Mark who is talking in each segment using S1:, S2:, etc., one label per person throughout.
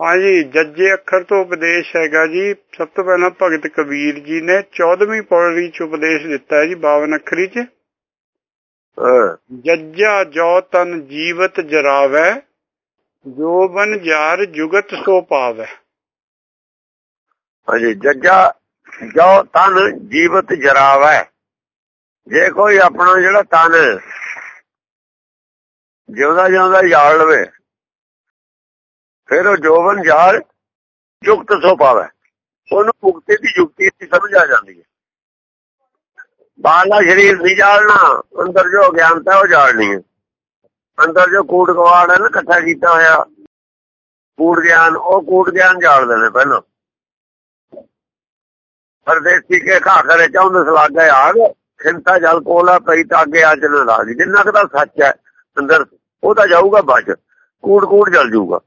S1: ਹਾਂਜੀ ਜੱਜੇ ਅੱਖਰ ਤੋਂ ਉਪਦੇਸ਼ ਹੈਗਾ ਜੀ। ਸਭ ਤੋਂ ਪਹਿਲਾਂ ਭਗਤ ਕਬੀਰ ਜੀ ਨੇ 14ਵੀਂ ਪੌੜੀ ਚ ਉਪਦੇਸ਼ ਦਿੱਤਾ ਹੈ ਜੀ 52 ਅੱਖਰੀ ਚ। ਜੱਜਾ ਜੋ ਤਨ ਜੀਵਤ ਜਰਾਵੈ ਜੋ ਬਨ ਜਾਰ ਜੁਗਤ ਸੋ ਪਾਵੈ।
S2: ਹਾਂਜੀ ਜੱਜਾ ਜੋ ਤਨ ਜੀਵਤ ਜਰਾਵੈ ਜੇ ਕੋਈ ਆਪਣਾ ਜਿਹੜਾ ਤਨ ਜਿਉਂਦਾ ਜਿਉਂਦਾ ਯਾਲ ਲਵੇ ਫਿਰ ਉਹ ਜੋਵਨ ਜਾਲ ਜੁਗਤ ਸੋ ਪਾਵੇ। ਉਹਨੂੰ ਮੁਕਤੀ ਦੀ ਯੁਕਤੀ ਦੀ ਸਮਝ ਆ ਜਾਂਦੀ ਹੈ। ਬਾਹਰਲਾ ਸ਼ਰੀਰ ਨਹੀਂ ਜਾਲਣਾ, ਅੰਦਰ ਜੋ ਗਿਆਨਤਾ ਉਹ ਜਾਲਣੀ ਹੈ। ਅੰਦਰ ਜੋ ਕੂੜ ਗਵਾੜ ਹੈ ਨਾ, ਇਕੱਠਾ ਕੀਤਾ ਹੋਇਆ। ਕੂੜ ਗਿਆਨ, ਉਹ ਕੂੜ ਗਿਆਨ ਜਾਲਦੇ ਨੇ ਪਹਿਲਾਂ। ਪਰਦੇਸੀ ਕੇ ਘਾ ਕਰੇ ਚਾਹੁੰਦੇ ਸਲਾਗਾ ਆਗ, ਖਿੰਤਾ ਜਲ ਕੋਲਾ ਪਈ ਤਾਂ ਅੱਗੇ ਅੱਜ ਨਾ ਲਾਗ ਜਿੰਨਾ ਕੁ ਸੱਚ ਹੈ, ਅੰਦਰ ਉਹ ਤਾਂ ਜਾਊਗਾ ਬਚ ਕੂੜ ਕੂੜ ਜਲ ਜਾਊਗਾ।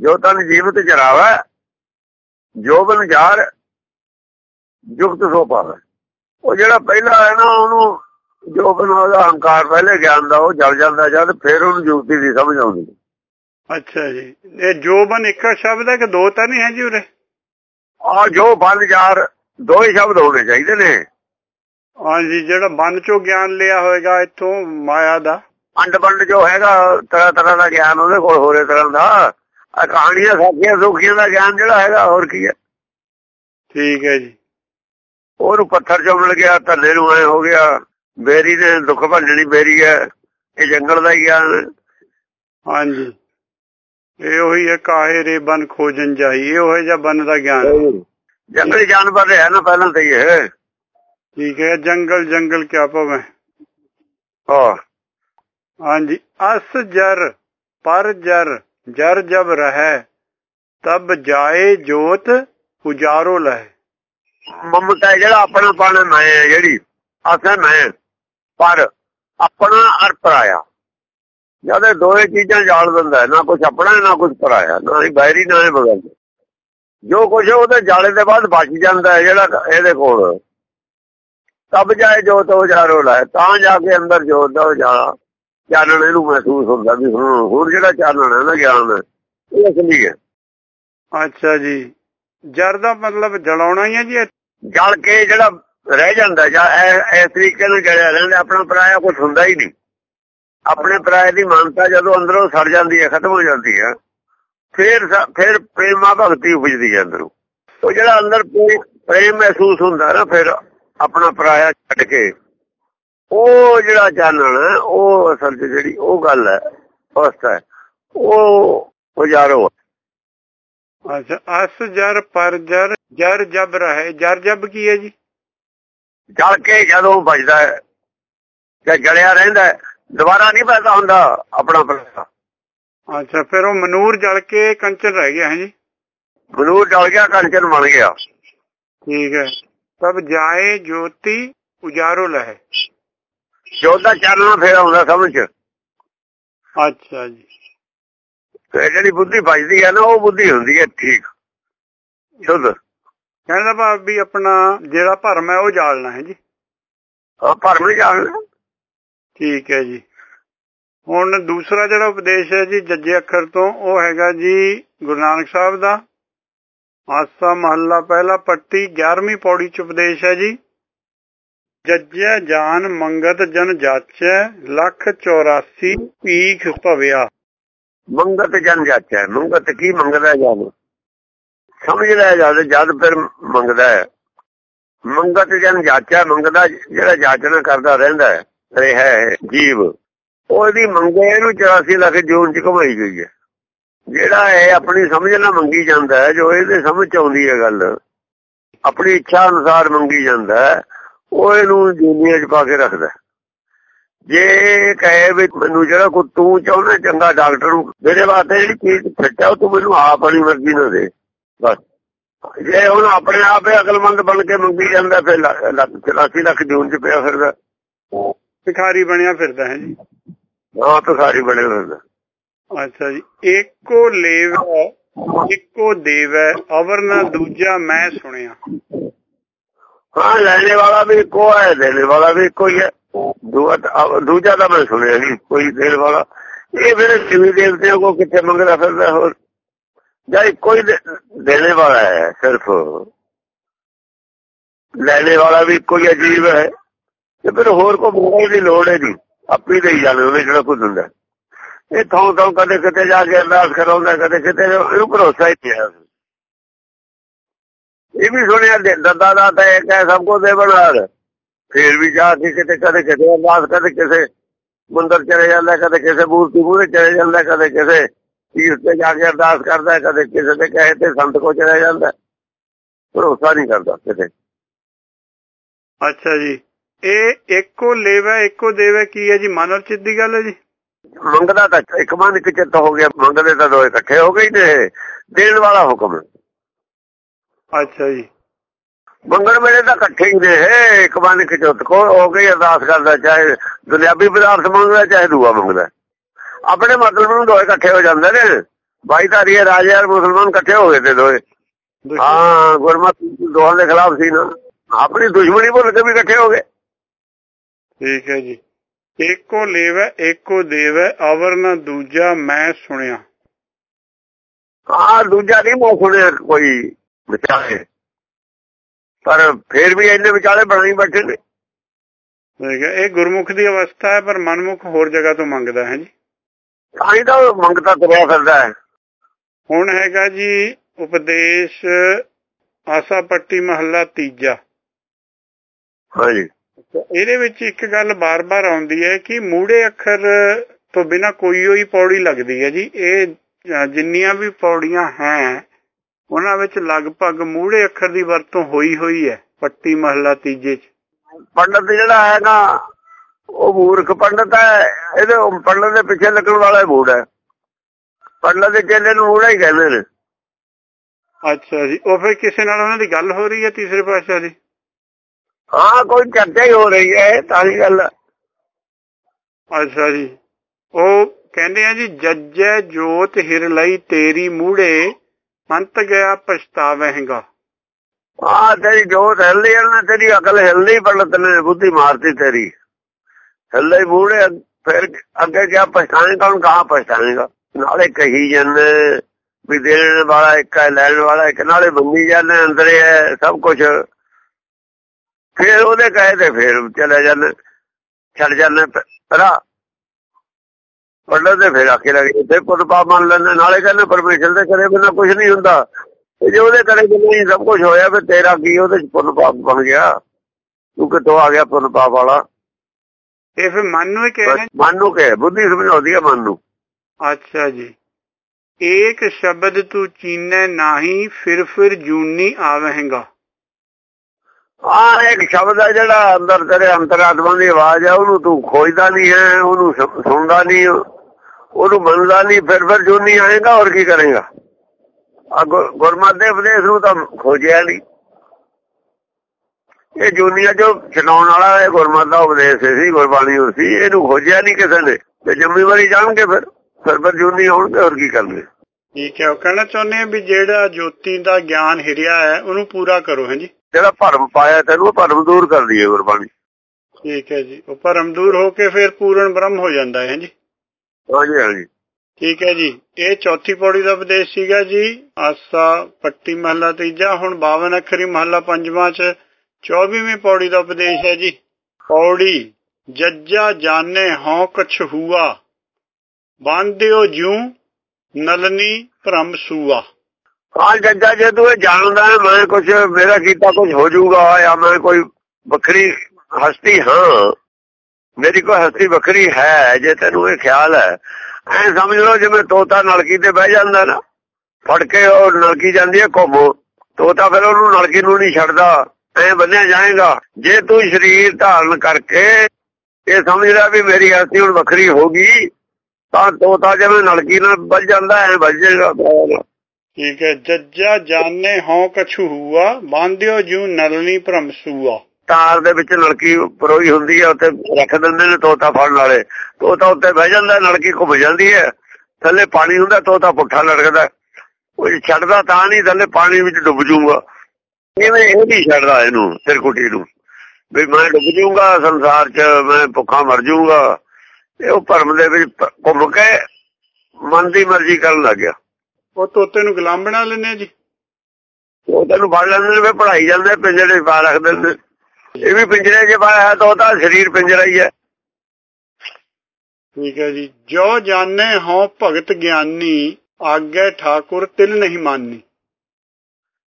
S2: ਜੋ ਤਨ ਜੀਵਤ ਜਰਾਵਾ ਜੋ ਬਨ ਜਾਰ ਜੁਗਤ ਸੋ ਪਾਵੇ। ਉਹ ਜਿਹੜਾ ਪਹਿਲਾ ਹੈ ਨਾ ਉਹਨੂੰ ਜੋ ਬਨ ਉਹਦਾ ਹੰਕਾਰ ਪਹਿਲੇ ਗਿਆਨ ਦਾ ਉਹ ਜਲ ਜਾਂਦਾ ਜਦ ਫਿਰ ਉਹਨੂੰ ਜੁਗਤੀ ਦੀ ਸਮਝ ਆਉਂਦੀ।
S1: ਅੱਛਾ ਜੀ। ਇਹ ਜੋਬਨ ਇੱਕ ਸ਼ਬਦ ਹੈ ਕਿ ਦੋ ਤਾਂ ਨਹੀਂ ਹੈ ਜੀ ਉਰੇ?
S2: ਆ ਜੋ ਬਨ ਜਾਰ ਦੋ ਹੀ ਸ਼ਬਦ ਹੋਣੇ ਚਾਹੀਦੇ ਨੇ।
S1: ਹਾਂਜੀ ਜਿਹੜਾ ਮਨ ਚੋਂ ਗਿਆਨ ਲਿਆ ਹੋਏਗਾ ਇੱਥੋਂ ਮਾਇਆ ਦਾ।
S2: ਅੰਡ ਬੰਡ ਜੋ ਹੈਗਾ ਤਰ੍ਹਾਂ ਤਰ੍ਹਾਂ ਦਾ ਗਿਆਨ ਉਹਦੇ ਕੋਲ ਹੋਰੇ ਤਰ੍ਹਾਂ ਦਾ। ਕਹਾਣੀਆਂ ਸਾਖੀਆਂ ਸੁਖੀਆਂ ਦਾ ਗਿਆਨ ਜਿਹੜਾ ਹੈਗਾ ਹੋਰ ਕੀ ਹੈ?
S1: ਠੀਕ ਹੈ ਜੀ।
S2: ਉਹਨੂੰ ਪੱਥਰ ਚੋਂ ਮਿਲ ਗਿਆ ਥੱਲੇ ਨੂੰ ਐ ਹੋ ਗਿਆ ਬੇਰੀ ਨੇ ਦੁੱਖ ਭੰਜਣੀ ਬੇਰੀ ਹੈ ਇਹ ਜੰਗਲ ਦਾ ਹੀ ਗਿਆਨ ਹੈ।
S1: ਹਾਂਜੀ। ਇਹ ਉਹੀ ਹੈ ਕਾਹੇ ਰੇ ਬਨ ਖੋਜਨ ਜਾਈ ਇਹ ਉਹੇ ਜਿਹਾ ਬਨ ਦਾ ਗਿਆਨ ਹੈ।
S2: ਜੰਗਲੀ ਜਾਨਵਰ ਰਿਹਾ ਨਾ ਪਹਿਲਾਂ ਤੇ ਹੀ ਇਹ।
S1: ਠੀਕ ਹੈ ਜੰਗਲ ਜੰਗਲ ਕਿਆ ਪਵੇ
S2: ਹਾਂ
S1: ਹਾਂਜੀ। ਅਸ ਜਰ ਪਰ ਜਰ ਜਰ ਜਬ ਰਹੈ, ਤਬ ਜਾਏ ਜੋਤ ਉਜਾਰੋ ਲਹਿ।
S2: ਮਮਤਾ ਜਿਹੜਾ ਆਪਣਾ ਪਾਣਾ ਮੈਂ ਜਿਹੜੀ ਅਸਾਂ ਮੈਂ ਪਰ ਆਪਣਾ ਅਰ ਪਰਾਇਆ। ਜਦ ਦੋਏ ਚੀਜ਼ਾਂ ਜਾਲ ਦਿੰਦਾ ਨਾ ਕੁਝ ਆਪਣਾ, ਨਾ ਕੁਝ ਪਰਾਇਆ, ਨਾ ਹੀ ਬਾਹਰੀ, ਨਾ ਹੀ ਬਗਲ। ਜੋ ਕੁਝ ਹੈ ਉਹਦੇ ਜਾਲੇ ਦੇ ਬਾਅਦ ਬਚ ਜਾਂਦਾ ਹੈ, ਜਿਹੜਾ ਇਹਦੇ ਕੋਲ। ਤਬ ਜਾਏ ਜੋਤ ਉਜਾਰੋ ਲੈ ਤਾਂ ਜਾ ਕੇ ਅੰਦਰ ਜੋਤ ਦਾ ਉਜਾਲਾ। ਚਾਨਣ ਇਹਨੂੰ ਮਹਿਸੂਸ ਹੁੰਦਾ ਵੀ ਹੁਣ ਹੁਣ ਜਿਹੜਾ ਚਾਨਣ ਹੈ ਨਾ ਗਿਆਨ? ਇਹ ਅਸਲੀ ਹੈ।
S1: ਅੱਛਾ ਜੀ। ਜਰ ਦਾ ਮਤਲਬ ਜਲਾਉਣਾ ਹੀ ਹੈ ਜੀ?
S2: ਜਲ ਕੇ ਜਿਹੜਾ ਰਹਿ ਜਾਂਦਾ ਜਾਂ ਇਸ ਤਰੀਕੇ ਨਾਲ ਜਲਿਆ ਰਹਿੰਦਾ ਆਪਣਾ ਪਰਾਇਆ ਕੁਝ ਹੁੰਦਾ ਹੀ ਨਹੀਂ। ਆਪਣੇ ਪਰਾਏ ਦੀ ਮਾਨਤਾ ਜਦੋਂ ਅੰਦਰੋਂ ਸੜ ਜਾਂਦੀ ਹੈ ਖਤਮ ਹੋ ਜਾਂਦੀ ਹੈ ਫਿਰ ਫਿਰ ਪ੍ਰੇਮਾ ਭਗਤੀ ਉਪਜਦੀ ਹੈ ਅੰਦਰੋਂ। ਉਹ ਜਿਹੜਾ ਅੰਦਰ ਪ੍ਰੇਮ ਮਹਿਸੂਸ ਹੁੰਦਾ ਨਾ ਫਿਰ ਆਪਣਾ ਪਰਾਇਆ ਛੱਡ ਕੇ ਉਹ ਜਿਹੜਾ ਚਾਨਣ ਉਹ ਅਸਲ 'ਚ ਜਿਹੜੀ ਉਹ ਗੱਲ ਹੈ ਅਵਸਥਾ ਹੈ ਉਹ ਉਜਾਰੋ
S1: ਅੱਛਾ ਅਸ ਜਰ ਪਰ ਜਰ ਜਰ ਜਬ ਰਹੈ। ਜਰ ਜਬ ਕੀ ਹੈ ਜੀ?
S2: ਜਲ ਕੇ ਜਦੋਂ ਵੱਜਦਾ ਹੈ ਜਾਂ ਜਲਿਆ ਰਹਿੰਦਾ ਹੈ ਦੁਬਾਰਾ ਨਹੀਂ ਪੈਦਾ ਹੁੰਦਾ ਆਪਣਾ ਪਰਾਇਆ
S1: ਅੱਛਾ ਫਿਰ ਉਹ ਮਨੂਰ ਜਲ ਕੇ ਕੰਚਨ ਰਹਿ ਗਿਆ ਹੈ ਜੀ?
S2: ਬਲੂਰ ਜਲ ਗਿਆ ਕੰਚਨ ਬਣ ਗਿਆ।
S1: ਠੀਕ ਹੈ। ਤਬ ਜਾਏ ਜੋਤੀ ਉਜਾਰੋ ਲਹਿ।
S2: ਜੋਦਾ ਚਾਨਣਾ ਫੇਰ ਆਉਂਦਾ ਸਮਝ ਚ।
S1: ਅੱਛਾ ਜੀ।
S2: ਤੇ ਜਿਹੜੀ ਬੁੱਧੀ ਵੱਜਦੀ ਹੈ ਨਾ ਉਹ ਬੁੱਧੀ ਹੁੰਦੀ ਹੈ ਠੀਕ। ਸ਼ੁੱਧ।
S1: ਕਹਿੰਦਾ ਭਾਵ ਵੀ ਆਪਣਾ ਜਿਹੜਾ ਭਰਮ ਹੈ ਉਹ ਜਾਲਣਾ ਹੈ ਜੀ।
S2: ਉਹ ਭਰਮ ਨਹੀਂ ਜਾਣਦਾ
S1: ਠੀਕ ਹੈ ਜੀ। ਹੁਣ ਦੂਸਰਾ ਜਿਹੜਾ ਉਪਦੇਸ਼ ਹੈ ਜੀ ਜੱਜੇ ਅੱਖਰ ਤੋਂ ਉਹ ਹੈਗਾ ਜੀ ਗੁਰੂ ਨਾਨਕ ਸਾਹਿਬ ਦਾ। ਆਸਾ ਮਹੱਲਾ ਪਹਿਲਾ ਪੱਟੀ 11ਵੀਂ ਪੌੜੀ ਚ ਉਪਦੇਸ਼ ਹੈ ਜੀ। ਜੱਜੈ ਜਾਨ ਮੰਗਤ ਜਨ ਜਾਚੈ, ਲੱਖ 84 ਪੀਖ ਭਵਿਆ।
S2: ਮੰਗਤ ਜਨ ਜਾਚੈ, ਮੰਗਤ ਕੀ ਮੰਗਦਾ ਜਨ ਸਮਝਦਾ ਜਦ ਜਦ ਫਿਰ ਮੰਗਦਾ ਹੈ। ਮੰਗਤ ਜਨ ਜਾਚੈ, ਮੰਗਦਾ ਜਿਹੜਾ ਜਾਚਨਾ ਕਰਦਾ ਰਹਿੰਦਾ ਹੈ, ਰਿਹਾ ਹੈ, ਜੀਵ। ਉਹਦੀ ਮੰਗੇ ਇਹਨੂੰ 84 ਲੱਖ ਜੂਨ ਚ ਘੁਮਾਈ ਗਈ ਹੈ। ਜਿਹੜਾ ਇਹ ਆਪਣੀ ਸਮਝ ਨਾਲ ਮੰਗੀ ਜਾਂਦਾ ਹੈ, ਜੋ ਇਹਦੇ ਸਮਝ ਚ ਆਉਂਦੀ ਹੈ ਗੱਲ, ਆਪਣੀ ਇੱਛਾ ਅਨੁਸਾਰ ਮੰਗੀ ਜਾਂਦਾ ਹੈ। ਉਹ ਇਹਨੂੰ ਦੁਨੀਆ 'ਚ ਪਾ ਕੇ ਰੱਖਦਾ। ਹੈ। ਜੇ ਕਹੇ ਵੀ ਮੈਨੂੰ ਜਿਹੜਾ ਕੋ ਤੂੰ ਚਾਹੁੰਦਾ ਚੰਗਾ ਡਾਕਟਰ ਨੂੰ ਮੇਰੇ ਵਾਸਤੇ ਜਿਹੜੀ ਚੀਜ਼ ਫਿੱਟ ਹੈ ਉਹ ਤੂੰ ਮੈਨੂੰ ਆਪ ਆਪਣੀ ਮਰਜ਼ੀ ਨਾਲ ਦੇ। ਬਸ। ਜੇ ਹੁਣ ਆਪਣੇ ਆਪ ਹੀ ਅਕਲਮੰਦ ਬਣ ਕੇ ਮੰਗੀ ਜਾਂਦਾ ਫਿਰ ਲੱਖ 84 ਲੱਖ ਜੂਨ 'ਚ ਪਿਆ ਫਿਰਦਾ।
S1: ਭਿਖਾਰੀ ਬਣਿਆ ਫਿਰਦਾ ਹੈ ਜੀ।
S2: ਹਾਂ ਤਾਂ ਸਾਰੀ ਬਣੇ ਫਿਰਦਾ।
S1: ਅੱਛਾ ਜੀ। ਏਕੋ ਲੇਵੈ ਇੱਕੋ ਦੇਵੈ ਅਵਰ ਨਾ ਦੂਜਾ ਮੈਂ ਸੁਣਿਆ।
S2: ਹਾਂ, ਲੈਣੇ ਵਾਲਾ ਵੀ ਇੱਕੋ ਹੈ, ਦੇਣੇ ਵਾਲਾ ਵੀ ਇੱਕੋ ਹੀ ਹੈ। ਦੂਜਾ ਤਾਂ ਮੈਂ ਸੁਣਿਆ ਨਹੀਂ, ਕੋਈ ਦੇਣ ਵਾਲਾ। ਇਹ ਫਿਰ ਦੇਵੀ ਦੇਵਤਿਆਂ ਕੋ ਕਿੱਥੇ ਮੰਗਦਾ ਫਿਰਦਾ ਹੋਰ? ਜਾਂ ਕੋਈ ਦੇਣੇ ਵਾਲਾ ਹੈ, ਸਿਰਫ। ਲੈਣੇ ਵਾਲਾ ਵੀ ਇੱਕੋ ਹੀ ਅਜੀਬ ਹੈ। ਤੇ ਫਿਰ ਹੋਰ ਕੋ ਮੰਗਣ ਦੀ ਲੋੜ ਹੈ ਨਹੀਂ। ਆਪੇ ਦੇ ਜਾਣੇ ਉਹਨੇ ਜਿਹੜਾ ਕੁਝ ਹੁੰਦਾ। ਇਹ ਥੋਂ ਥੋਂ ਕਦੇ ਕਿਤੇ ਜਾ ਕੇ ਅਰਦਾਸ ਕਰਾਉਂਦਾ, ਕਦੇ ਕਿਤੇ, ਇਹਨੂੰ ਭਰੋਸਾ ਹੀ ਨਹੀਂ ਹੈ। ਇਹ ਵੀ ਸੁਣਿਆ ਦੰਦਾ ਦਾ ਤਾਂ ਇੱਕ ਹੈ ਸਭ ਕੋ ਦੇ ਬਣਾਰ ਫੇਰ ਵੀ ਜਾ ਕੇ ਕਿਤੇ ਕਦੇ ਕਿਤੇ ਅਰਦਾਸ ਕਦੇ ਕਿਸੇ ਮੰਦਰ ਚਲੇ ਜਾਂਦਾ ਕਦੇ ਕਿਸੇ ਮੂਰਤੀ ਮੂਹਰੇ ਚਲੇ ਜਾਂਦਾ ਕਦੇ ਕਿਸੇ ਤੀਰਥ ਤੇ ਜਾ ਕੇ ਅਰਦਾਸ ਕਰਦਾ ਕਦੇ ਕਿਸੇ ਦੇ ਕਹੇ ਤੇ ਸੰਤ ਕੋ ਚਲੇ ਜਾਂਦਾ। ਭਰੋਸਾ ਨਹੀਂ ਕਰਦਾ ਕਿਤੇ।
S1: ਅੱਛਾ ਜੀ। ਇਹ ਇੱਕੋ ਲੇਵਾ ਇੱਕੋ ਦੇਵਾ ਕੀ ਹੈ ਜੀ? ਮਨ ਔਰ ਚਿੱਤ ਦੀ ਗੱਲ ਹੈ ਜੀ?
S2: ਮੰਗਦਾ ਤਾਂ ਇੱਕ ਮਨ ਇੱਕ ਚਿੱਤ ਹੋ ਗਿਆ ਮੰਗਦੇ ਤਾਂ ਦੋ ਇਕੱਠੇ ਹੋ ਗਏ ਨੇ। ਦੇਣ ਵਾਲਾ ਹੁਕਮ
S1: ਅੱਛਾ ਜੀ।
S2: ਮੰਗਣ ਵੇਲੇ ਤਾਂ ਇਕੱਠੇ ਹੀ ਨੇ ਇੱਕ ਮਨ ਇੱਕ ਚਿੱਤ ਕੋ ਹੋ ਗਈ ਅਰਦਾਸ ਕਰਦਾ ਚਾਹੇ ਦੁਨਿਆਵੀ ਪਦਾਰਥ ਮੰਗਦਾ ਚਾਹੇ ਦੂਆ ਮੰਗਦਾ। ਆਪਣੇ ਮਤਲਬ ਨੂੰ ਦੋਏ ਇਕੱਠੇ ਹੋ ਜਾਂਦੇ ਨੇ। ਬਾਈ ਧਾਰੀਏ ਰਾਜੇ ਔਰ ਮੁਸਲਮਾਨ ਇਕੱਠੇ ਹੋ ਗਏ ਤੇ ਦੋਏ ਹਾਂ ਗੁਰਮਤ ਦੋਹਾਂ ਦੇ ਖਿਲਾਫ ਸੀ ਨਾ। ਆਪਣੀ ਦੁਸ਼ਮਣੀ ਭੁੱਲ ਕੇ ਵੀ ਇਕੱਠੇ ਹੋ ਗਏ।
S1: ਠੀਕ ਹੈ ਜੀ। ਇੱਕੋ ਲੇਵ ਇੱਕੋ ਦੇਵ ਅਵਰ ਨਾ ਦੂਜਾ ਮੈਂ ਸੁਣਿਆ।
S2: ਹਾਂ ਦੂਜਾ ਨਹੀਂ ਮੈਂ ਸੁਣਿਆ ਕੋਈ। ਵਿਚਾਰੇ ਪਰ ਫੇਰ ਵੀ ਇੰਨੇ ਵਿਚਾਲੇ ਬਣਾਈ ਬੈਠੇ ਨੇ।
S1: ਠੀਕ ਹੈ ਇਹ ਗੁਰਮੁਖ ਦੀ ਅਵਸਥਾ ਹੈ ਪਰ ਮਨਮੁਖ ਹੋਰ ਜਗ੍ਹਾ ਤੋਂ ਮੰਗਦਾ ਹੈ ਜੀ।
S2: ਤਾਂ ਤਾਂ ਮੰਗਤਾ ਤੁਰਿਆ ਫਿਰਦਾ ਹੈ।
S1: ਹੁਣ ਹੈਗਾ ਜੀ ਉਪਦੇਸ਼ ਆਸਾ ਪੱਟੀ ਮਹੱਲਾ ਤੀਜਾ।
S2: ਹਾਂਜੀ।
S1: ਇਹਦੇ ਵਿੱਚ ਇੱਕ ਗੱਲ ਬਾਰ-ਬਾਰ ਆਉਂਦੀ ਹੈ ਕਿ ਮੂੜੇ ਅੱਖਰ ਤੋਂ ਬਿਨਾ ਕੋਈ ਹੋਈ ਪੌੜੀ ਲੱਗਦੀ ਹੈ ਜੀ। ਇਹ ਜਿੰਨੀਆਂ ਵੀ ਪੌੜੀਆਂ ਹੈ ਉਹਨਾਂ ਵਿੱਚ ਲਗਭਗ ਮੂੜੇ ਅੱਖਰ ਦੀ ਵਰਤੋਂ ਹੋਈ ਹੋਈ ਹੈ ਪੱਟੀ ਮਹੱਲਾ ਤੀਜੇ ਚ।
S2: ਪੰਡਤ ਜਿਹੜਾ ਹੈ ਨਾ ਉਹ ਮੂਰਖ ਪੰਡਤ ਹੈ ਇਹਦੇ ਪੰਡਤ ਦੇ ਪਿੱਛੇ ਲੱਗਣ ਵਾਲਾ ਮੂੜ ਹੈ। ਪੰਡਤ ਦੇ ਚੇਲੇ ਨੂੰ ਮੂੜਾ ਹੀ ਕਹਿੰਦੇ ਨੇ।
S1: ਅੱਛਾ ਜੀ ਉਹ ਫਿਰ ਕਿਸੇ ਨਾਲ ਉਹਨਾਂ ਦੀ ਗੱਲ ਹੋ ਰਹੀ ਹੈ ਤੀਸਰੇ ਪਾਸ਼ਾ ਦੀ?
S2: ਹਾਂ ਕੋਈ ਚਰਚਾ ਹੀ ਹੋ ਰਹੀ ਹੈ ਤਾਂ ਹੀ ਗੱਲ
S1: ਅੱਛਾ ਜੀ ਉਹ ਕਹਿੰਦੇ ਆ ਜੀ ਜੱਜੈ ਜੋਤ ਹਿਰ ਲਈ ਤੇਰੀ ਮੂੜੇ ਅੰਤ ਗਿਆ, ਪਛਤਾਵੇਂਗਾ।
S2: ਆ ਤੇਰੀ ਜੋਤ ਹਿਲਦੀ ਹੈ ਨਾ, ਤੇਰੀ ਅਕਲ ਹਿਲਦੀ, ਪੰਡਤ ਨੇ ਬੁੱਧੀ ਮਾਰਤੀ ਤੇਰੀ। ਹਿਲਦੇ ਮੂੜੇ ਫਿਰ ਅੱਗੇ ਕਿਆ ਪਛਤਾਏਗਾ ਹੁਣ ਕਹਾਂ ਪਛਤਾਏਗਾ? ਨਾਲੇ ਕਹੀ ਜਾਂਦੇ, ਵੀ ਦੇਣ ਵਾਲਾ ਇੱਕ ਹੈ, ਲੈਣ ਵਾਲਾ ਇੱਕ, ਨਾਲੇ ਬੰਦੀ ਜਾਂਦੇ, ਅੰਦਰ ਹੈ, ਸਭ ਕੁਝ ਫਿਰ ਉਹਦੇ ਕਹੇ ਤੇ ਫਿਰ ਚਲੇ ਜਾਂਦੇ, ਛੱਡ ਜਾਂਦੇ ਪਰਾ ਪੰਡਤ ਦੇ ਫਿਰ ਆਖੇ ਲੱਗੇ ਤੇ ਪੁੱਤ ਪਾਪ ਮੰਨ ਲੈਂਦੇ ਨਾਲੇ ਕਹਿੰਦੇ ਪਰਮੇਸ਼ਰ ਦੇ ਕਰੇ ਬਿਨਾ ਕੁਝ ਨਹੀਂ ਹੁੰਦਾ। ਜੇ ਉਹਦੇ ਕਰੇ ਬਿਨਾ ਸਭ ਕੁਝ ਹੋਇਆ ਫਿਰ ਤੇਰਾ ਕੀ ਉਹਦੇ ਚ ਪੁੰਨ ਪਾਪ ਬਣ ਗਿਆ? ਤੂੰ ਕਿੱਥੋਂ ਆ ਗਿਆ ਪੁੰਨ ਪਾਪ ਵਾਲਾ?
S1: ਇਹ ਫਿਰ ਮਨ ਨੂੰ ਹੀ ਕਹਿੰਦੇ
S2: ਮਨ ਨੂੰ ਕਹੇ ਬੁੱਧੀ ਸਮਝਾਉਂਦੀ ਹੈ ਮਨ ਨੂੰ।
S1: ਅੱਛਾ ਜੀ। ਏਕ ਸ਼ਬਦ ਤੂੰ ਚੀਨੇ ਨਹੀਂ ਫਿਰ ਫਿਰ ਜੂਨੀ ਆਵੇਂਗਾ
S2: ਆਹ ਇੱਕ ਸ਼ਬਦ ਹੈ ਜਿਹੜਾ ਅੰਦਰ ਤੇਰੇ ਅੰਤਰਾਤਮਾ ਦੀ ਆਵਾਜ਼ ਹੈ ਉਹਨੂੰ ਤੂੰ ਖੋਜਦਾ ਨਹੀਂ ਹੈ, ਉਹਨੂੰ ਸੁਣਦਾ ਨਹੀਂ, ਉਹਨੂੰ ਮੰਨਦਾ ਨਹੀਂ, ਫਿਰ ਫਿਰ ਜੂਨੀ ਆਏਗਾ ਹੋਰ ਕੀ ਕਰੇਗਾ? ਆ ਗੁਰਮਤਿ ਦੇ ਉਪਦੇਸ਼ ਨੂੰ ਤਾਂ ਖੋਜਿਆ ਨਹੀਂ। ਇਹ ਜੂਨੀਆ ਜੋ ਚਲਾਉਣ ਵਾਲਾ ਹੈ ਗੁਰਮਤਿ ਦਾ ਉਪਦੇਸ਼ ਸੀ, ਗੁਰਬਾਣੀ ਹੋ ਸੀ, ਇਹਨੂੰ ਖੋਜਿਆ ਨਹੀਂ ਕਿਸੇ ਨੇ। ਤੇ ਜ਼ਿੰਮੇਵਾਰੀ ਜਾਣਗੇ ਫਿਰ ਫਿਰ ਫਿਰ ਜੂਨੀ ਹੋਣਗੇ ਹੋਰ ਕੀ ਕਰਨਗੇ?
S1: ਠੀਕ ਹੈ, ਉਹ ਕਹਿਣਾ ਚਾਹੁੰਦੇ ਆ ਵੀ ਜਿਹੜਾ ਜੋਤੀ ਦਾ ਗਿਆਨ ਹਿਰਿਆ ਹੈ, ਉਹਨੂੰ ਪੂਰਾ ਕਰੋ ਹਾਂਜੀ
S2: ਜਿਹੜਾ ਭਰਮ ਪਾਇਆ ਤੈਨੂੰ ਉਹ ਭਰਮ ਦੂਰ ਕਰਦੀ ਹੈ ਗੁਰਬਾਣੀ।
S1: ਠੀਕ ਹੈ ਜੀ। ਉਹ ਭਰਮ ਦੂਰ ਹੋ ਕੇ ਫਿਰ ਪੂਰਨ ਬ੍ਰਹਮ ਹੋ ਜਾਂਦਾ ਹੈ ਜੀ।
S2: ਹਾਂਜੀ ਹਾਂਜੀ
S1: ਠੀਕ ਹੈ ਜੀ। ਇਹ ਚੌਥੀ ਪੌੜੀ ਦਾ ਉਪਦੇਸ਼ ਸੀਗਾ ਜੀ। ਆਸਾ ਪੱਟੀ ਮਹੱਲਾ ਤੀਜਾ ਹੁਣ 52 ਅੱਖਰੀ ਮਹੱਲਾ ਪੰਜਵਾਂ ਚ 24ਵੀਂ ਪੌੜੀ ਦਾ ਉਪਦੇਸ਼ ਹੈ ਜੀ। ਪੌੜੀ ਜੱਜਾ ਜਾਣੇ ਹਉ ਕਛ ਹੁਆ ਬਾਂਧਿਓ ਜੂ ਨਲਨੀ ਭ੍ਰਮ ਸੂਆ।
S2: ਹਾਂ ਜੱਜਾ ਜੇ ਤੂੰ ਇਹ ਜਾਣਦਾ ਮੈਂ ਕੁਝ ਮੇਰਾ ਕੀਤਾ ਕੁਝ ਹੋ ਜਾਊਗਾ ਜਾਂ ਮੈਂ ਕੋਈ ਵੱਖਰੀ ਹਸਤੀ ਹਾਂ। ਮੇਰੀ ਕੋਈ ਹਸਤੀ ਵੱਖਰੀ ਹੈ, ਜੇ ਤੈਨੂੰ ਇਹ ਖਿਆਲ ਹੈ। ਐ ਸਮਝ ਲਓ ਜਿਵੇਂ ਤੋਤਾ ਨਲਕੀ ਤੇ ਬਹਿ ਜਾਂਦਾ ਨਾ, ਫੜ ਕੇ ਉਹ ਨਲਕੀ ਜਾਂਦੀ ਹੈ ਘੁੰਮੋ। ਤੋਤਾ ਫਿਰ ਉਹਨੂੰ ਨਲਕੀ ਨੂੰ ਨਹੀਂ ਛੱਡਦਾ, ਐ ਬੰਨਿਆ ਜਾਏਗਾ। ਜੇ ਤੂੰ ਸਰੀਰ ਧਾਰਨ ਕਰਕੇ ਇਹ ਸਮਝ ਲੈ ਵੀ ਮੇਰੀ ਹਸਤੀ ਹੁਣ ਵੱਖਰੀ ਹੋ ਗਈ, ਤਾਂ ਤੋਤਾ ਜਿਵੇਂ ਨਲਕੀ ਨਾਲ ਵੱਜ ਜਾਂਦਾ, ਐ ਵੱਜ ਜਾਏਗਾ।
S1: ਠੀਕ ਹੈ, ਜੱਜਾ ਜਾਣੇ ਹਉ ਕਛੂ ਹੁਆ, ਬਾਂਧਿਓ ਜੂ ਨਲਨੀ ਭ੍ਰਮ ਸੂਆ।
S2: ਤਾਰ ਦੇ ਵਿੱਚ ਨਲਕੀ ਪਰੋਈ ਹੁੰਦੀ ਹੈ ਉੱਤੇ ਰੱਖ ਦਿੰਦੇ ਨੇ ਤੋਤਾ ਫੜਨ ਵਾਲੇ। ਤੋਤਾ ਉੱਤੇ ਬਹਿ ਜਾਂਦਾ ਨਲਕੀ ਘੁੰਮ ਜਾਂਦੀ ਹੈ। ਥੱਲੇ ਪਾਣੀ ਹੁੰਦਾ, ਤੋਤਾ ਪੁੱਠਾ ਲੜਕਦਾ। ਉਹ ਛੱਡਦਾ ਤਾਂ ਨਹੀਂ, ਥੱਲੇ ਪਾਣੀ ਵਿੱਚ ਡੁੱਬ ਜਾਊਗਾ ਇਵੇਂ ਇਹ ਨਹੀਂ ਛੱਡਦਾ ਇਹਨੂੰ ਸਿਰਕੁਟੀ ਨੂੰ? ਵੀ ਮੈਂ ਡੁੱਬ ਜਾਊਗਾ ਸੰਸਾਰ 'ਚ ਮੈਂ ਭੁੱਖਾ ਮਰ ਜਾਊਗਾ ਇਹ ਉਹ ਭਰਮ ਦੇ ਵਿੱਚ ਪ- ਘੁੰਮ ਕੇ ਮਨ ਦੀ ਮਰਜ਼ੀ ਕਰਨ ਲੱਗ ਗਿਆ।
S1: ਉਹ ਤੋਤੇ ਨੂੰ ਗੁਲਾਮ ਬਣਾ ਆ ਜੀ।
S2: ਉਹ ਤੈਨੂੰ ਫੜ ਲੈਂਦੇ ਨੇ ਫਿਰ ਪੜਾਈ ਜਾਂਦੇ ਪਿੰਜਰੇ 'ਚ ਪਾ ਰੱਖਦੇ ਨੇ। ਇਹ ਵੀ ਪਿੰਜਰੇ 'ਚ ਪਾਇਆ ਹੈ ਤਾਂ ਉਹਦਾ ਸਰੀਰ ਪਿੰਜਰਾ ਹੀ ਹੈ।
S1: ਠੀਕ ਹੈ ਜੀ। ਜੋ ਜਾਣੇ ਹੋ ਭਗਤ ਗਿਆਨੀ ਆਗੇ ਠਾਕੁਰ ਤਿਲ ਨਹੀਂ ਮਾਨੀ।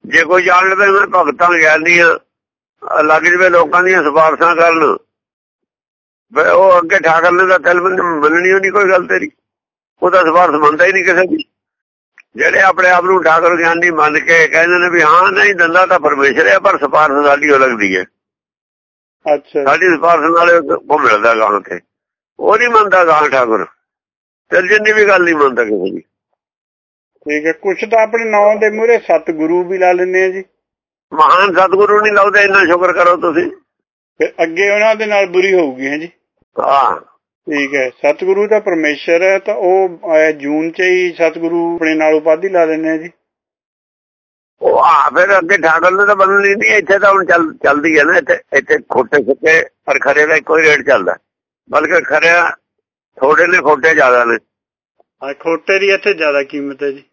S2: ਜੇ ਕੋਈ ਜਾਣ ਲਵੇ ਮੈਂ ਭਗਤਾਂ ਗਿਆਨੀਆਂ ਅਹ ਲੱਗ ਜਵੇ ਲੋਕਾਂ ਦੀਆਂ ਸਿਫਾਰਸ਼ਾਂ ਕਰਨ। ਉਹ ਅੱਗੇ ਠਾਕਰ ਨੇ ਤਾਂ ਤਿਲ ਮੰਨਣੀ ਨਹੀਂ ਕੋਈ ਗੱਲ ਤੇਰੀ। ਉਹਦਾ ਸਿਫਾਰਸ਼ ਮੰਨਦਾ ਹੀ ਨਹੀਂ ਕਿਸੇ ਦੀ। ਜਿਹੜੇ ਆਪਣੇ ਆਪ ਨੂੰ ਠਾਕਰ ਗਿਆਨੀ ਮੰਨ ਕੇ ਕਹਿੰਦੇ ਨੇ ਵੀ ਹਾਂ ਨਹੀਂ ਦੰਦਾ ਤਾਂ ਪਰਮੇਸ਼ਰ ਹੈ ਪਰ ਸਿਫਾਰਸ਼ ਸਾਡੀ ਉਹ ਲੱਗਦੀ ਹੈ।
S1: ਅੱਛਾ।
S2: ਸਾਡੀ ਸਿਫਾਰਸ਼ ਨਾਲ ਉਹ ਮਿਲਦਾ ਗਾਂ ਤੇ ਉਹ ਨਹੀਂ ਮੰਨਦਾ ਗਾਂ ਠਾਕੁਰ। ਤੇ ਜਿੰਨੀ ਵੀ ਗੱਲ ਨਹੀਂ ਮੰਨਦਾ ਕਿਸੇ ਦੀ।
S1: ਠੀਕ ਹੈ ਕੁਛ ਤਾਂ ਆਪਣੇ ਨਾਮ ਦੇ ਮੂਹਰੇ ਸਤਿਗੁਰੂ ਵੀ ਲਾ ਲੈਂਦੇ ਆ ਜੀ।
S2: ਮਹਾਨ ਸਤਿਗੁਰੂ ਨਹੀਂ ਲਾਉਂਦੇ ਇੰਨਾ ਸ਼ੁਕਰ ਕਰੋ ਤੁਸੀਂ।
S1: ਫਿਰ ਅੱਗੇ ਉਹਨਾਂ ਦੇ ਨਾਲ ਬੁਰੀ ਹੋਊਗੀ ਹੈ ਜੀ।
S2: ਹਾਂ।
S1: ਠੀਕ ਹੈ। ਸਤਿਗੁਰੂ ਤਾਂ ਪਰਮੇਸ਼ਰ ਹੈ ਤਾਂ ਉਹ ਜੂਨ ਚ ਹੀ ਸਤਿਗੁਰੂ ਆਪਣੇ ਨਾਲ ਉਪਾਧੀ ਲਾ ਆ ਜੀ।
S2: ਉਹ ਆ ਫਿਰ ਅੱਗੇ ਠਾਕਰ ਨੇ ਤਾਂ ਬਦਲਣੀ ਨਹੀਂ ਇੱਥੇ ਤਾਂ ਹੁਣ ਚੱਲ ਚੱਲਦੀ ਹੈ ਨਾ ਇੱਥੇ ਇੱਥੇ ਖੋਟੇ ਸੁੱਕੇ ਪਰ ਖਰੇ ਦਾ ਹੀ ਰੇਟ ਚੱਲਦਾ। ਬਲਕਿ ਖਰਿਆ ਥੋੜੇ ਨੇ ਖੋਟੇ ਜ਼ਿਆਦਾ ਨੇ।
S1: ਆ ਖੋਟੇ ਦੀ ਇੱਥੇ ਜ਼ਿਆਦਾ ਕੀਮਤ ਹੈ ਜੀ।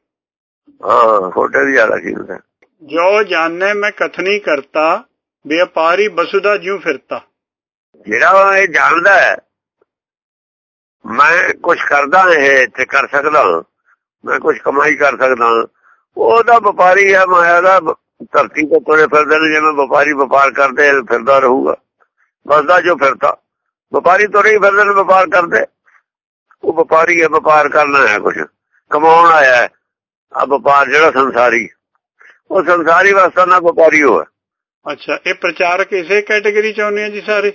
S2: ਹਾਂ ਖੋਟੇ ਦੀ ਜ਼ਿਆਦਾ ਕੀਮਤ ਹੈ।
S1: ਜੋ ਜਾਣੇ ਮੈਂ ਕਥਨੀ ਕਰਤਾ ਵਪਾਰੀ ਬਸੁਦਾ ਜਿਉ ਫਿਰਤਾ।
S2: ਜਿਹੜਾ ਇਹ ਜਾਣਦਾ ਹੈ ਮੈਂ ਕੁਝ ਕਰਦਾ ਇਹ ਤੇ ਕਰ ਸਕਦਾ। ਮੈਂ ਕੁਝ ਕਮਾਈ ਕਰ ਸਕਦਾ। ਉਹਦਾ ਵਪਾਰੀ ਹੈ ਮਾਇਆ ਦਾ ਧਰਤੀ ਤੇ ਤੁਰੇ ਫਿਰਦੇ ਨੇ ਜਿਵੇਂ ਵਪਾਰੀ ਵਪਾਰ ਕਰਦੇ ਫਿਰਦਾ ਰਹੂਗਾ। ਬਸਦਾ ਜੋ ਫਿਰਦਾ। ਵਪਾਰੀ ਤੁਰੇ ਹੀ ਫਿਰਦੇ ਨੇ ਵਪਾਰ ਕਰਦੇ। ਉਹ ਵਪਾਰੀ ਹੈ ਵਪਾਰ ਕਰਨਾ ਹੈ ਕੁਝ ਕਮਾਉਣ ਆਇਆ। ਹੈ ਆ ਵਪਾਰ ਜਿਹੜਾ ਸੰਸਾਰੀ। ਉਹ ਸੰਸਾਰੀ ਵਾਸਤਾ ਨਾ ਵਪਾਰੀ ਹੋਇਆ
S1: ਅੱਛਾ ਇਹ ਪ੍ਰਚਾਰਕ ਇਸੇ ਕੈਟਾਗਰੀ ਚ ਆਉਂਦੇ ਆ ਜੀ ਸਾਰੇ?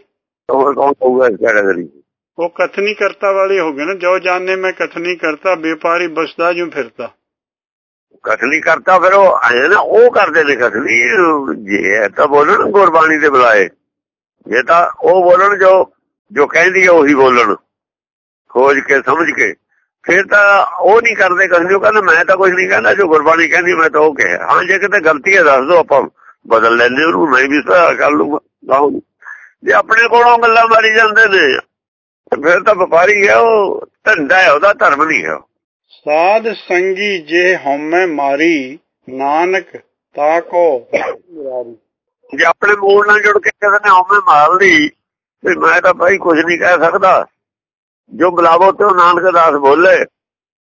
S2: ਉਹ ਕੌਣ ਹੋਊਗਾ ਇਸ ਕੈਟਾਗਰੀ
S1: ਉਹ ਕਥਨੀ ਕਰਤਾ ਵਾਲੇ ਹੋ ਗਏ ਨਾ, ਜੋ ਜਾਣੇ ਮੈਂ ਕਥਨੀ ਕਰਤਾ ਵਪਾਰੀ ਬਸਦਾ ਜਿਉ ਫਿਰਤਾ
S2: ਕਥਨੀ ਕਰਤਾ ਫਿਰ ਉਹ ਆਏ ਨਾ, ਉਹ ਕਰਦੇ ਨੇ ਕਥਨੀ, ਜੇ ਤਾਂ ਬੋਲਣ ਗੁਰਬਾਣੀ ਦੇ ਬੁਲਾਏ। ਜੇ ਤਾਂ ਉਹ ਬੋਲਣ ਜੋ ਜੋ ਕਹਿੰਦੀ ਹੈ ਉਹੀ ਬੋਲਣ। ਖੋਜ ਕੇ, ਸਮਝ ਕੇ। ਫਿਰ ਤਾਂ ਉਹ ਨਹੀਂ ਕਰਦੇ ਕਥਨੀ, ਉਹ ਕਹਿੰਦਾ ਮੈਂ ਤਾਂ ਕੁਝ ਨਹੀਂ ਕਹਿੰਦਾ, ਜੋ ਗੁਰਬਾਣੀ ਕਹਿੰਦੀ ਮੈਂ ਤਾਂ ਉਹ ਕਿਹਾ। ਹਾਂ, ਜੇ ਕਿਤੇ ਗਲਤੀ ਹੈ ਦੱਸ ਦਿਓ ਆਪਾਂ ਬਦਲ ਲੈਂਦੇ ਉਹਨੂੰ, ਮੈਂ ਵੀ ਸੁਧਾਰ ਕਰ ਲੂੰਗਾ ਜੇ ਆਪਣੇ ਕੋਲੋਂ ਗੱਲਾਂ ਮਾਰੀ ਜਾਂਦੇ ਨੇ ਤੇ ਫਿਰ ਤਾਂ ਵਪਾਰੀ ਹੈ ਉਹ ਧੰਦਾ ਹੈ ਉਹਦਾ ਧਰਮ ਨਹੀਂ ਹੈ।
S1: ਸਾਧ ਸੰਗੀ ਜੇ ਹਉਮੈ ਮਾਰੀ ਨਾਨਕ ਤਾ ਕੋ
S2: ਜੇ ਆਪਣੇ ਮੂਲ ਨਾਲ ਜੁੜ ਕੇ ਕਿਸੇ ਨੇ ਹਉਮੈ ਮਾਰ ਲਈ ਤੇ ਮੈਂ ਤਾਂ ਭਾਈ ਕੁਝ ਨਹੀਂ ਕਹਿ ਸਕਦਾ। ਜੋ ਬੁਲਾਵੋ ਤੇ ਨਾਨਕ ਦਾਸ ਬੋਲੇ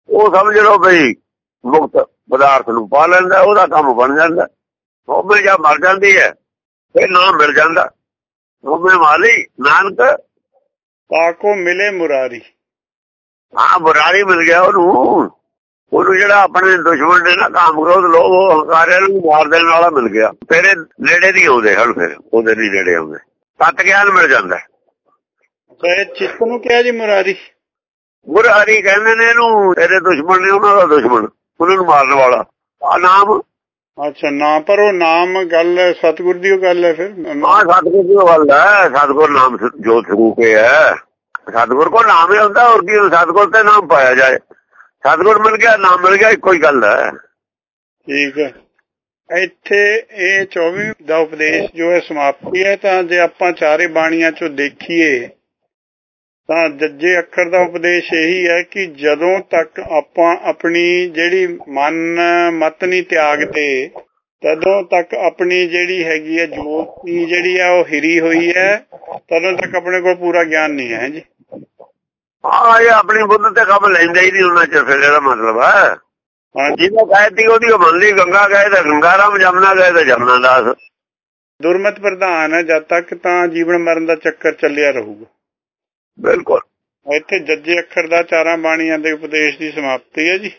S2: ਉਹ ਸਮਝ ਲਓ ਬਈ ਮੁਕਤ ਪਦਾਰਥ ਨੂੰ ਪਾ ਲੈਂਦਾ ਉਹਦਾ ਕੰਮ ਬਣ ਜਾਂਦਾ। ਹਉਮੈ ਜਾਂ ਮਰ ਜਾਂਦੀ ਹੈ ਫਿਰ ਨਾਮ ਮਿਲ ਜਾਂਦਾ। ਹਉਮੈ ਮਾਲੀ ਨਾਨਕ
S1: ਤਾ ਕੋ ਮਿਲੇ ਮੁਰਾਰੀ।
S2: ਹਾਂ ਬੁਰਾਰੀ ਮਿਲ ਗਿਆ ਉਹਨੂੰ। ਉਹਨੂੰ ਜਿਹੜਾ ਆਪਣੇ ਦੁਸ਼ਮਣ ਨੇ ਨਾ ਕਾਮ ਕ੍ਰੋਧ ਲੋਭ ਉਹ ਹੰਕਾਰਿਆਂ ਨੂੰ ਮਾਰ ਦੇਣ ਵਾਲਾ ਮਿਲ ਗਿਆ। ਤੇਰੇ ਨੇੜੇ ਨਹੀਂ ਆਉਂਦੇ ਹਨ ਫਿਰ ਉਹਦੇ ਨਹੀਂ ਨੇੜੇ ਆਉਂਦੇ। ਤਤ ਗਿਆਨ ਮਿਲ ਜਾਂਦਾ।
S1: ਇਹ ਚਿੱਤ ਨੂੰ ਕਿਹਾ ਜੀ ਮੁਰਾਰੀ?
S2: ਗੁਰਹਰੀ ਕਹਿੰਦੇ ਨੇ ਇਹਨੂੰ ਤੇਰੇ ਦੁਸ਼ਮਣ ਨੇ ਉਹਨਾਂ ਦਾ ਦੁਸ਼ਮਣ ਉਹਨਾਂ ਨੂੰ ਮਾਰਨ ਵਾਲਾ। ਆ ਨਾਮ
S1: ਅੱਛਾ ਨਾ ਪਰ ਉਹ ਨਾਮ ਗੱਲ ਸਤਿਗੁਰ ਦੀ ਉਹ ਗੱਲ ਹੈ ਫਿਰ?
S2: ਆ ਸਤਿਗੁਰ ਦੀ ਗੱਲ ਹੈ ਸਤਿਗੁਰ ਨਾਮ ਸ- ਜੋ ਸਰੂਪ ਹੈ। ਸਤਿਗੁਰ ਕੋ ਨਾਮ ਹੀ ਹੁੰਦਾ ਹੋਰ ਕੀ ਸਤਿਗੁਰ ਤੇ ਨਾਮ ਪਾਇਆ ਜਾਏ। ਸਤਿਗੁਰ ਮਿਲ ਗਿਆ ਨਾਮ ਮਿਲ ਗਿਆ ਇੱਕੋ ਹੀ ਗੱਲ ਹੈ।
S1: ਠੀਕ ਹੈ। ਇੱਥੇ ਇਹ 24 ਦਾ ਉਪਦੇਸ਼ ਜੋ ਹੈ ਸਮਾਪਤੀ ਹੈ ਤਾਂ ਜੇ ਆਪਾਂ ਚਾਰੇ ਬਾਣੀਆਂ ਚੋਂ ਦੇਖੀਏ ਤਾਂ ਜੱਜੇ ਅੱਖਰ ਦਾ ਉਪਦੇਸ਼ ਇਹੀ ਹੈ ਕਿ ਜਦੋਂ ਤੱਕ ਆਪਾਂ ਆਪਣੀ ਜਿਹੜੀ ਮਨ ਮਤ ਨਹੀਂ ਤਿਆਗਦੇ ਤਦੋਂ ਤੱਕ ਆਪਣੀ ਜਿਹੜੀ ਹੈਗੀ ਹੈ ਜੋਤੀ ਜਿਹੜੀ ਹੈ ਉਹ ਹਿਰੀ ਹੋਈ ਹੈ ਤਦੋਂ ਤੱਕ ਆਪਣੇ ਕੋਲ ਪੂਰਾ ਗਿਆਨ ਨਹੀਂ ਹੈ ਜੀ।
S2: ਆ ਇਹ ਆਪਣੀ ਬੁੱਧ ਤੇ ਕੰਮ ਲੈਂਦਾ ਹੀ ਨਹੀਂ ਉਹਨਾਂ ਚ ਫਿਰ ਇਹਦਾ ਮਤਲਬ ਹੈ।
S1: ਹਾਂ
S2: ਜਿਹਨੇ ਕਹਿਤੀ ਉਹਦੀ ਲਈ ਗੰਗਾ ਗਏ ਤਾਂ ਗੰਗਾ ਰਾਮ ਜਮਨਾ ਗਏ ਤਾਂ ਜਮਨਾ ਦਾਸ।
S1: ਦੁਰਮਤ ਪ੍ਰਧਾਨ ਹੈ ਜਦ ਤੱਕ ਤਾਂ ਜੀਵਨ ਮਰਨ ਦਾ ਚੱਕਰ ਚੱਲਿਆ ਰਹੂਗਾ।
S2: ਬਿਲਕੁਲ
S1: ਇੱਥੇ ਜੱਜੇ ਅੱਖਰ ਦਾ ਚਾਰਾਂ ਬਾਣੀਆਂ ਦੇ ਉਪਦੇਸ਼ ਦੀ ਸਮਾਪਤੀ ਹੈ ਜੀ।